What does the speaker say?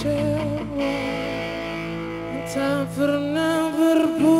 kecewa Tak pernah berbuat